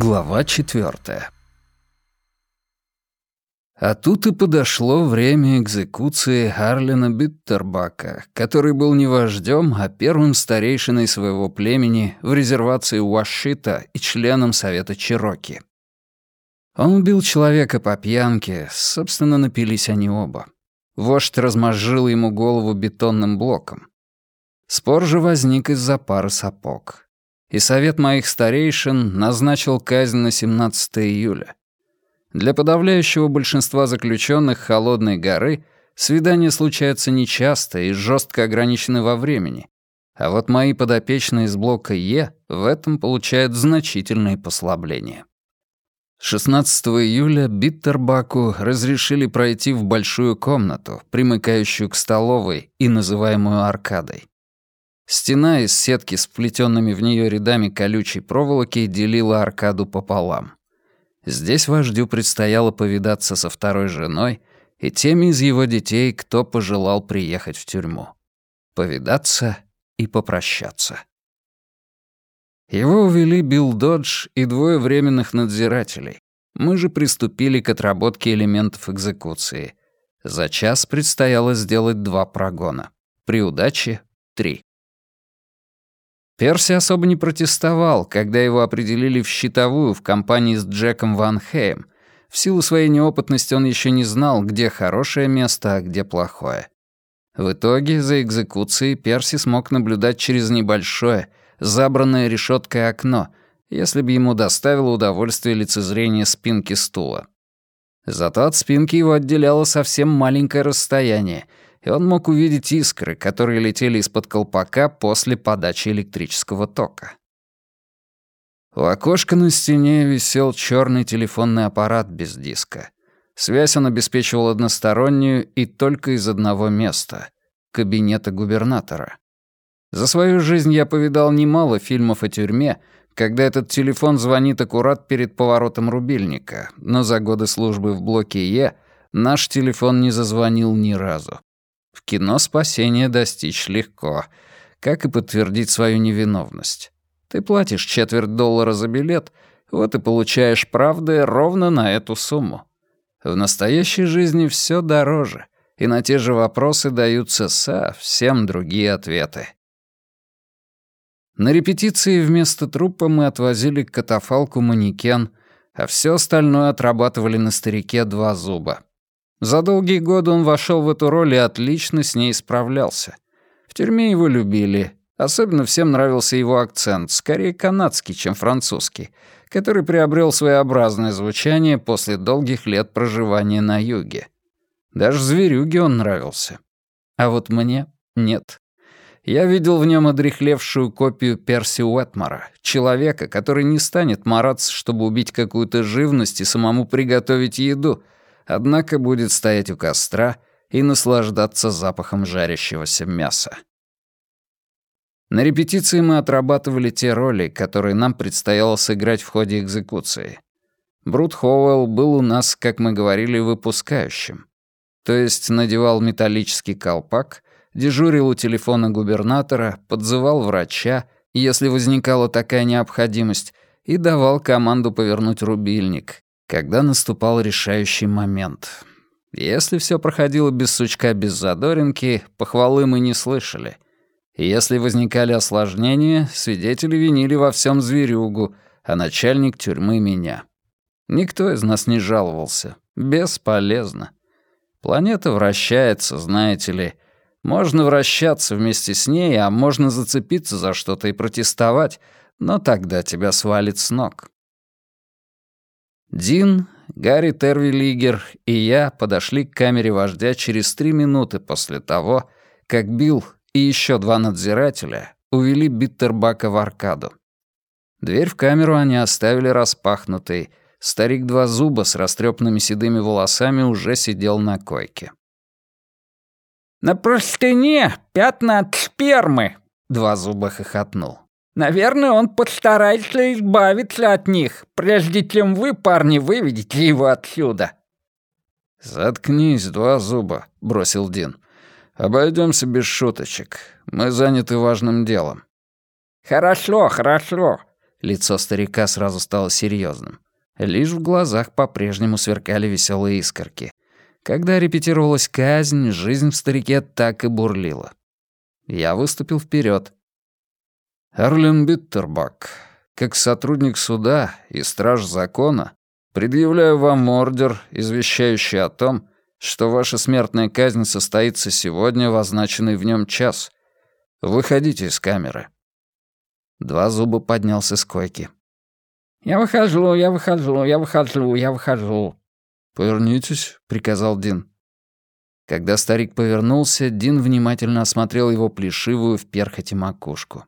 Глава четвертая. А тут и подошло время экзекуции Арлина Биттербака, который был не вождем, а первым старейшиной своего племени в резервации Уашита и членом Совета Чироки. Он убил человека по пьянке, собственно, напились они оба. Вождь размозжил ему голову бетонным блоком. Спор же возник из-за пары сапог и совет моих старейшин назначил казнь на 17 июля. Для подавляющего большинства заключенных Холодной горы свидания случаются нечасто и жестко ограничены во времени, а вот мои подопечные из блока Е в этом получают значительные послабления. 16 июля Биттербаку разрешили пройти в большую комнату, примыкающую к столовой и называемую аркадой. Стена из сетки с вплетенными в нее рядами колючей проволоки делила аркаду пополам. Здесь вождю предстояло повидаться со второй женой и теми из его детей, кто пожелал приехать в тюрьму. Повидаться и попрощаться. Его увели Билл Додж и двое временных надзирателей. Мы же приступили к отработке элементов экзекуции. За час предстояло сделать два прогона. При удаче — три. Перси особо не протестовал, когда его определили в щитовую в компании с Джеком Ван Хейм. В силу своей неопытности он еще не знал, где хорошее место, а где плохое. В итоге за экзекуцией Перси смог наблюдать через небольшое, забранное решеткой окно, если бы ему доставило удовольствие лицезрение спинки стула. Зато от спинки его отделяло совсем маленькое расстояние — и он мог увидеть искры, которые летели из-под колпака после подачи электрического тока. У окошка на стене висел черный телефонный аппарат без диска. Связь он обеспечивал одностороннюю и только из одного места — кабинета губернатора. За свою жизнь я повидал немало фильмов о тюрьме, когда этот телефон звонит аккурат перед поворотом рубильника, но за годы службы в блоке Е наш телефон не зазвонил ни разу. Кино спасение достичь легко, как и подтвердить свою невиновность. Ты платишь четверть доллара за билет, вот и получаешь правды ровно на эту сумму. В настоящей жизни все дороже, и на те же вопросы даются совсем другие ответы. На репетиции вместо трупа мы отвозили к катафалку манекен, а все остальное отрабатывали на старике два зуба. За долгие годы он вошел в эту роль и отлично с ней справлялся. В тюрьме его любили. Особенно всем нравился его акцент, скорее канадский, чем французский, который приобрел своеобразное звучание после долгих лет проживания на юге. Даже зверюге он нравился. А вот мне нет. Я видел в нем одрехлевшую копию Перси Уэтмора, человека, который не станет мараться, чтобы убить какую-то живность и самому приготовить еду — однако будет стоять у костра и наслаждаться запахом жарящегося мяса. На репетиции мы отрабатывали те роли, которые нам предстояло сыграть в ходе экзекуции. Брут Хоуэлл был у нас, как мы говорили, выпускающим. То есть надевал металлический колпак, дежурил у телефона губернатора, подзывал врача, если возникала такая необходимость, и давал команду повернуть рубильник, когда наступал решающий момент. Если все проходило без сучка, без задоринки, похвалы мы не слышали. Если возникали осложнения, свидетели винили во всем зверюгу, а начальник тюрьмы — меня. Никто из нас не жаловался. Бесполезно. Планета вращается, знаете ли. Можно вращаться вместе с ней, а можно зацепиться за что-то и протестовать, но тогда тебя свалит с ног. Дин, Гарри Тервилигер и я подошли к камере вождя через три минуты после того, как Билл и еще два надзирателя увели Биттербака в аркаду. Дверь в камеру они оставили распахнутой. Старик Два Зуба с растрепанными седыми волосами уже сидел на койке. «На простыне пятна от спермы!» — Два Зуба хохотнул. Наверное, он постарается избавиться от них, прежде чем вы, парни, выведете его отсюда». «Заткнись, два зуба», — бросил Дин. Обойдемся без шуточек. Мы заняты важным делом». «Хорошо, хорошо. Лицо старика сразу стало серьезным. Лишь в глазах по-прежнему сверкали веселые искорки. Когда репетировалась казнь, жизнь в старике так и бурлила. Я выступил вперед. «Арлен Биттербак, как сотрудник суда и страж закона, предъявляю вам ордер, извещающий о том, что ваша смертная казнь состоится сегодня в означенный в нем час. Выходите из камеры». Два зуба поднялся с койки. «Я выхожу, я выхожу, я выхожу, я выхожу». «Повернитесь», — приказал Дин. Когда старик повернулся, Дин внимательно осмотрел его плешивую в перхоти макушку.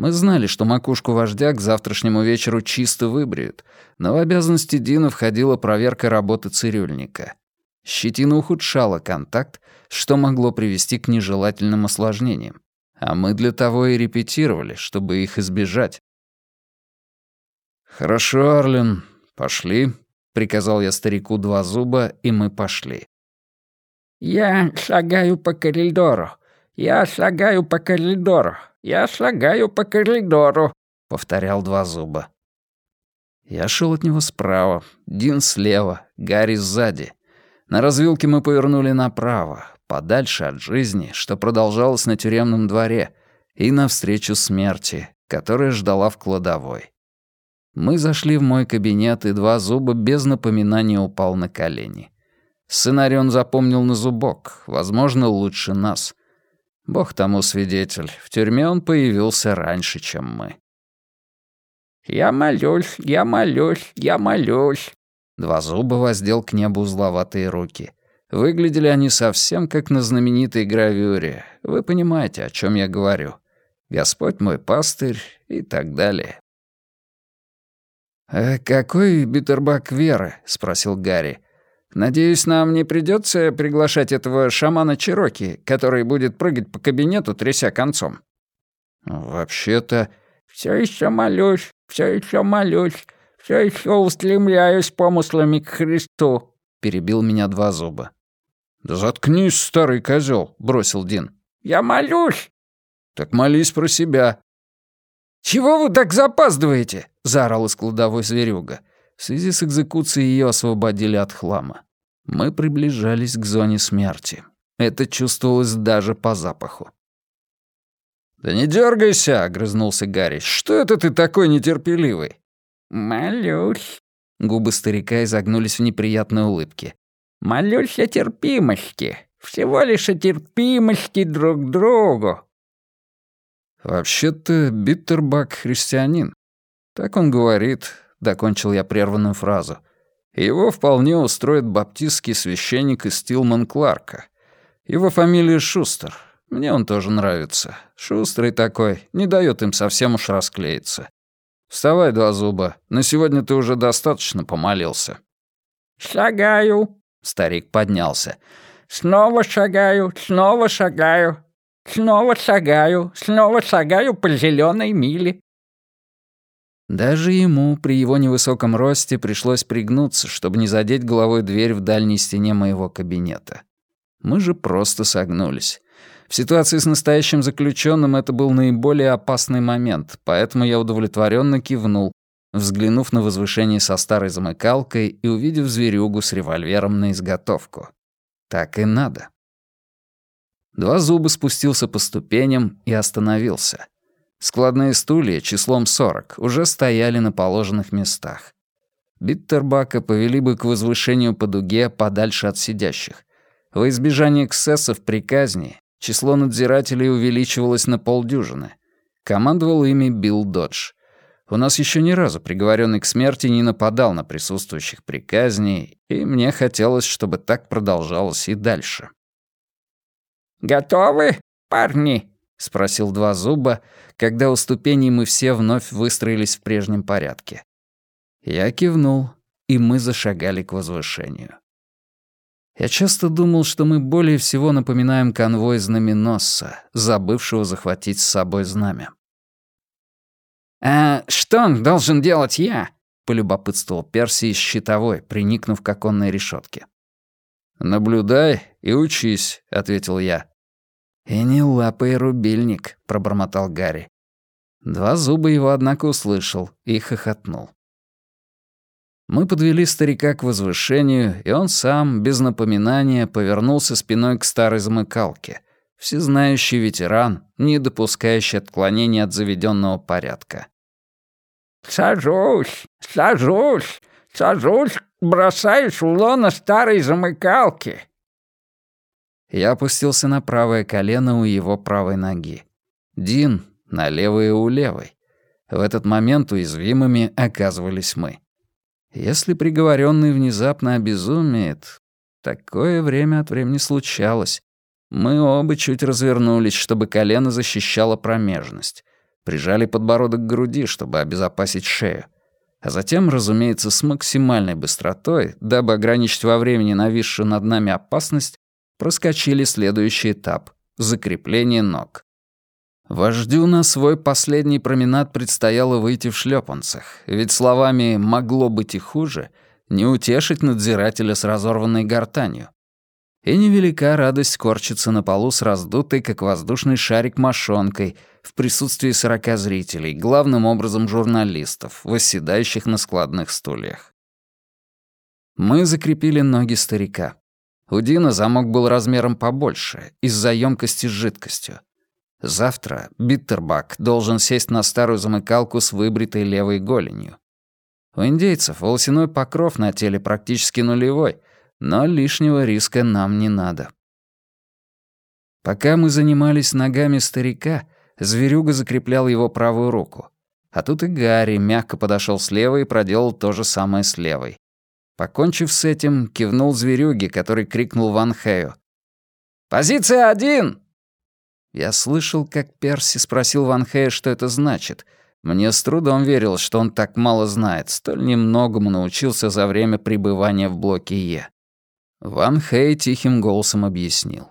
Мы знали, что макушку вождя к завтрашнему вечеру чисто выбреют, но в обязанности Дина входила проверка работы цирюльника. Щетина ухудшала контакт, что могло привести к нежелательным осложнениям. А мы для того и репетировали, чтобы их избежать. «Хорошо, Арлен, пошли», — приказал я старику два зуба, и мы пошли. «Я шагаю по коридору. Я шагаю по коридору. Я шагаю по коридору», — повторял два зуба. Я шел от него справа, Дин слева, Гарри сзади. На развилке мы повернули направо, подальше от жизни, что продолжалось на тюремном дворе, и навстречу смерти, которая ждала в кладовой. Мы зашли в мой кабинет, и два зуба без напоминания упал на колени. Сценарий он запомнил на зубок, возможно, лучше нас. Бог тому свидетель, в тюрьме он появился раньше, чем мы. «Я молюсь, я молюсь, я молюсь», Два зуба воздел к небу узловатые руки. Выглядели они совсем как на знаменитой гравюре. Вы понимаете, о чем я говорю. Господь мой пастырь и так далее. «А какой битербак веры?» — спросил Гарри. «Надеюсь, нам не придется приглашать этого шамана Чироки, который будет прыгать по кабинету, тряся концом». «Вообще-то...» «Все еще молюсь, все еще молюсь все еще устремляюсь помыслами к Христу», — перебил меня два зуба. «Да заткнись, старый козел, бросил Дин. «Я молюсь». «Так молись про себя». «Чего вы так запаздываете?» — заорал из кладовой зверюга. В связи с экзекуцией ее освободили от хлама. Мы приближались к зоне смерти. Это чувствовалось даже по запаху. «Да не дергайся!» — огрызнулся Гарри. «Что это ты такой нетерпеливый?» «Молюсь». Губы старика изогнулись в неприятной улыбке. «Молюсь о терпимости. Всего лишь о терпимости друг к другу». «Вообще-то Биттербак христианин. Так он говорит», — докончил я прерванную фразу. «Его вполне устроит баптистский священник из Стилман Кларка. Его фамилия Шустер. Мне он тоже нравится. Шустрый такой, не дает им совсем уж расклеиться. «Вставай, два зуба. На сегодня ты уже достаточно помолился». «Шагаю». Старик поднялся. «Снова шагаю, снова шагаю, снова шагаю, снова шагаю по зеленой миле». Даже ему при его невысоком росте пришлось пригнуться, чтобы не задеть головой дверь в дальней стене моего кабинета. Мы же просто согнулись. В ситуации с настоящим заключенным это был наиболее опасный момент, поэтому я удовлетворенно кивнул, взглянув на возвышение со старой замыкалкой и увидев зверюгу с револьвером на изготовку. Так и надо. Два зуба спустился по ступеням и остановился. Складные стулья числом 40 уже стояли на положенных местах. Биттербака повели бы к возвышению по дуге подальше от сидящих. Во избежание эксцессов при казни Число надзирателей увеличивалось на полдюжины. Командовал ими Билл Додж. У нас еще ни разу приговоренный к смерти не нападал на присутствующих при казни, и мне хотелось, чтобы так продолжалось и дальше. «Готовы, парни?» — спросил два зуба, когда у ступеней мы все вновь выстроились в прежнем порядке. Я кивнул, и мы зашагали к возвышению. Я часто думал, что мы более всего напоминаем конвой знаменосца, забывшего захватить с собой знамя. «А что должен делать я?» — полюбопытствовал Перси из щитовой, приникнув к оконной решетке. «Наблюдай и учись», — ответил я. «И не лапай рубильник», — пробормотал Гарри. Два зуба его, однако, услышал и хохотнул. Мы подвели старика к возвышению, и он сам, без напоминания, повернулся спиной к старой замыкалке. Всезнающий ветеран, не допускающий отклонений от заведенного порядка. «Сажусь, сажусь, сажусь, бросаюсь в лоно старой замыкалки». Я опустился на правое колено у его правой ноги. Дин на левое у левой. В этот момент уязвимыми оказывались мы. Если приговоренный внезапно обезумеет, такое время от времени случалось. Мы оба чуть развернулись, чтобы колено защищало промежность. Прижали подбородок к груди, чтобы обезопасить шею. А затем, разумеется, с максимальной быстротой, дабы ограничить во времени нависшую над нами опасность, проскочили следующий этап — закрепление ног. Вождю на свой последний променад предстояло выйти в шлепанцах, ведь словами «могло быть и хуже» не утешить надзирателя с разорванной гортанью. И невелика радость корчиться на полу с раздутой, как воздушный шарик, мошонкой в присутствии сорока зрителей, главным образом журналистов, восседающих на складных стульях. Мы закрепили ноги старика. У Дина замок был размером побольше, из-за емкости с жидкостью. Завтра Биттербак должен сесть на старую замыкалку с выбритой левой голенью. У индейцев волосяной покров на теле практически нулевой, но лишнего риска нам не надо. Пока мы занимались ногами старика, зверюга закреплял его правую руку. А тут и Гарри мягко подошел слева и проделал то же самое с левой. Покончив с этим, кивнул зверюге, который крикнул Ван Хэю. «Позиция один! Я слышал, как Перси спросил Ван Хэя, что это значит. Мне с трудом верилось, что он так мало знает, столь немногому научился за время пребывания в блоке Е. Ван Хэй тихим голосом объяснил.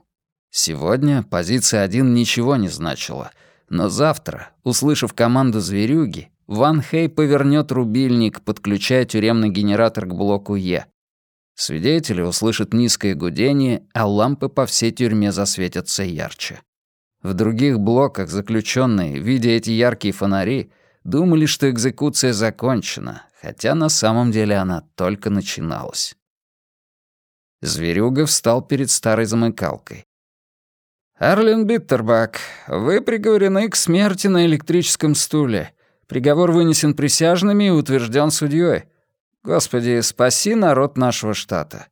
Сегодня позиция один ничего не значила, но завтра, услышав команду зверюги, Ван Хэй повернет рубильник, подключая тюремный генератор к блоку Е. Свидетели услышат низкое гудение, а лампы по всей тюрьме засветятся ярче. В других блоках заключенные, видя эти яркие фонари, думали, что экзекуция закончена, хотя на самом деле она только начиналась. Зверюга встал перед старой замыкалкой. «Арлен Биттербак, вы приговорены к смерти на электрическом стуле. Приговор вынесен присяжными и утвержден судьей. Господи, спаси народ нашего штата.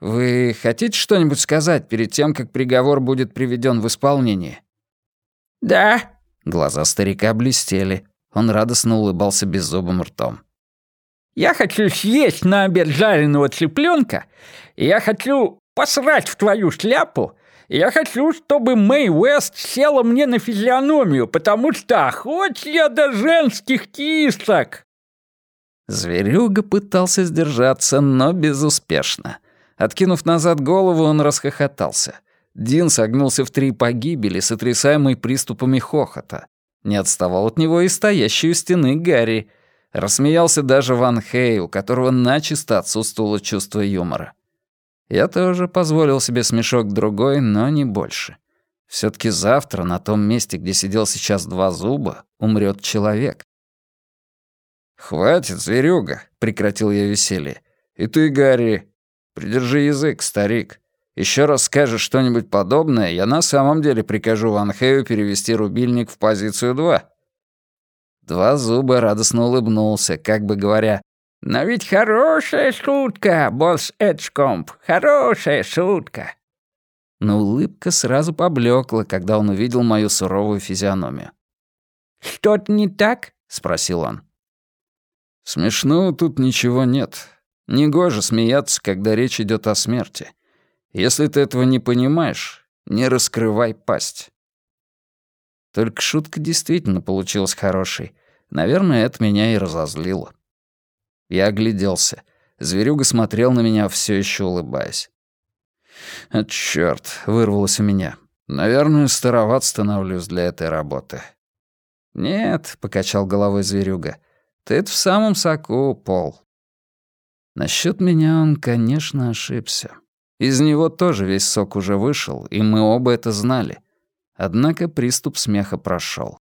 Вы хотите что-нибудь сказать перед тем, как приговор будет приведен в исполнение?» «Да». Глаза старика блестели. Он радостно улыбался беззубым ртом. «Я хочу съесть на обед жареного цыпленка. Я хочу посрать в твою шляпу. Я хочу, чтобы Мэй Уэст села мне на физиономию, потому что хоть я до женских кисок!» Зверюга пытался сдержаться, но безуспешно. Откинув назад голову, он расхохотался. Дин согнулся в три погибели, сотрясаемый приступами хохота. Не отставал от него и стоящий у стены Гарри. Рассмеялся даже Ван Хей, у которого начисто отсутствовало чувство юмора. Я тоже позволил себе смешок другой, но не больше. все таки завтра на том месте, где сидел сейчас два зуба, умрет человек. «Хватит, зверюга!» — прекратил я веселье. «И ты, Гарри, придержи язык, старик. Еще раз скажешь что-нибудь подобное, я на самом деле прикажу Ван Хэю перевести рубильник в позицию 2». Два зуба радостно улыбнулся, как бы говоря, «Но ведь хорошая шутка, босс Эджкомп, хорошая шутка». Но улыбка сразу поблекла, когда он увидел мою суровую физиономию. «Что-то не так?» — спросил он. «Смешного тут ничего нет. Негоже смеяться, когда речь идет о смерти. Если ты этого не понимаешь, не раскрывай пасть. Только шутка действительно получилась хорошей. Наверное, это меня и разозлило. Я огляделся. Зверюга смотрел на меня, все еще улыбаясь. «А чёрт!» — вырвалось у меня. «Наверное, староват становлюсь для этой работы». «Нет», — покачал головой зверюга, — «ты в самом соку, Пол». Насчет меня он, конечно, ошибся. Из него тоже весь сок уже вышел, и мы оба это знали. Однако приступ смеха прошел.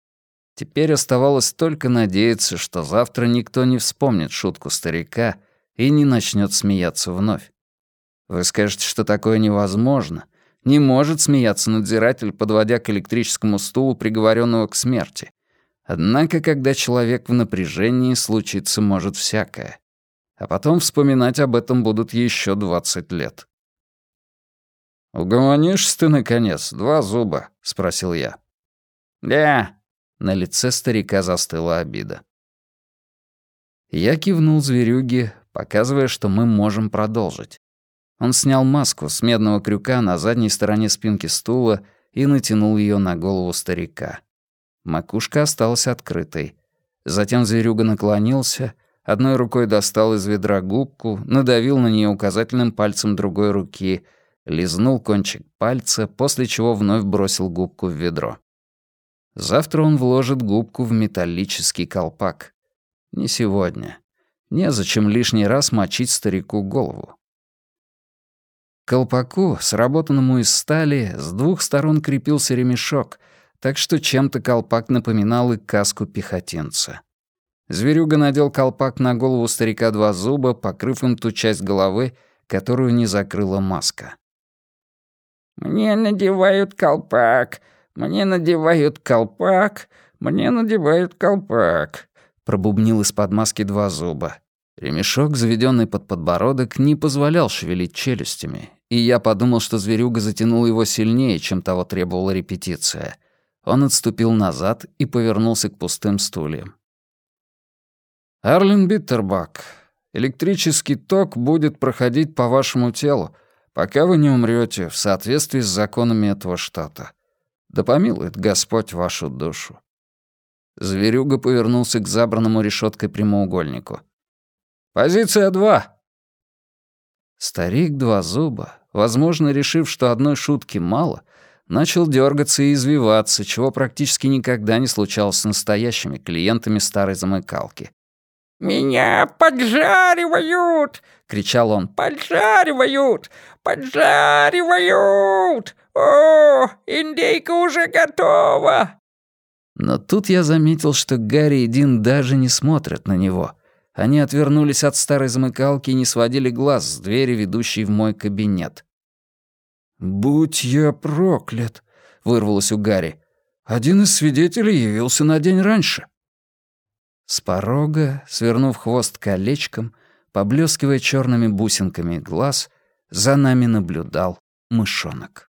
Теперь оставалось только надеяться, что завтра никто не вспомнит шутку старика и не начнет смеяться вновь. Вы скажете, что такое невозможно. Не может смеяться надзиратель, подводя к электрическому стулу приговоренного к смерти. Однако, когда человек в напряжении, случиться может всякое. А потом вспоминать об этом будут еще 20 лет. «Угомонишься ты, наконец, два зуба?» — спросил я. «Да». На лице старика застыла обида. Я кивнул зверюге, показывая, что мы можем продолжить. Он снял маску с медного крюка на задней стороне спинки стула и натянул ее на голову старика. Макушка осталась открытой. Затем зверюга наклонился, одной рукой достал из ведра губку, надавил на нее указательным пальцем другой руки, лизнул кончик пальца, после чего вновь бросил губку в ведро. Завтра он вложит губку в металлический колпак. Не сегодня. Незачем лишний раз мочить старику голову. Колпаку, сработанному из стали, с двух сторон крепился ремешок, так что чем-то колпак напоминал и каску пехотинца. Зверюга надел колпак на голову старика два зуба, покрыв им ту часть головы, которую не закрыла маска. «Мне надевают колпак, «Мне надевают колпак, мне надевают колпак», — пробубнил из-под маски два зуба. Ремешок, заведенный под подбородок, не позволял шевелить челюстями, и я подумал, что зверюга затянул его сильнее, чем того требовала репетиция. Он отступил назад и повернулся к пустым стульям. «Арлен Биттербак, электрический ток будет проходить по вашему телу, пока вы не умрете в соответствии с законами этого штата. Да помилует Господь вашу душу». Зверюга повернулся к забранному решеткой прямоугольнику. «Позиция два!» Старик два зуба, возможно, решив, что одной шутки мало, начал дергаться и извиваться, чего практически никогда не случалось с настоящими клиентами старой замыкалки. «Меня поджаривают!» — кричал он. «Поджаривают! Поджаривают! О, индейка уже готова!» Но тут я заметил, что Гарри и Дин даже не смотрят на него. Они отвернулись от старой замыкалки и не сводили глаз с двери, ведущей в мой кабинет. «Будь я проклят!» — вырвалось у Гарри. «Один из свидетелей явился на день раньше». С порога, свернув хвост колечком, поблескивая черными бусинками глаз, за нами наблюдал мышонок.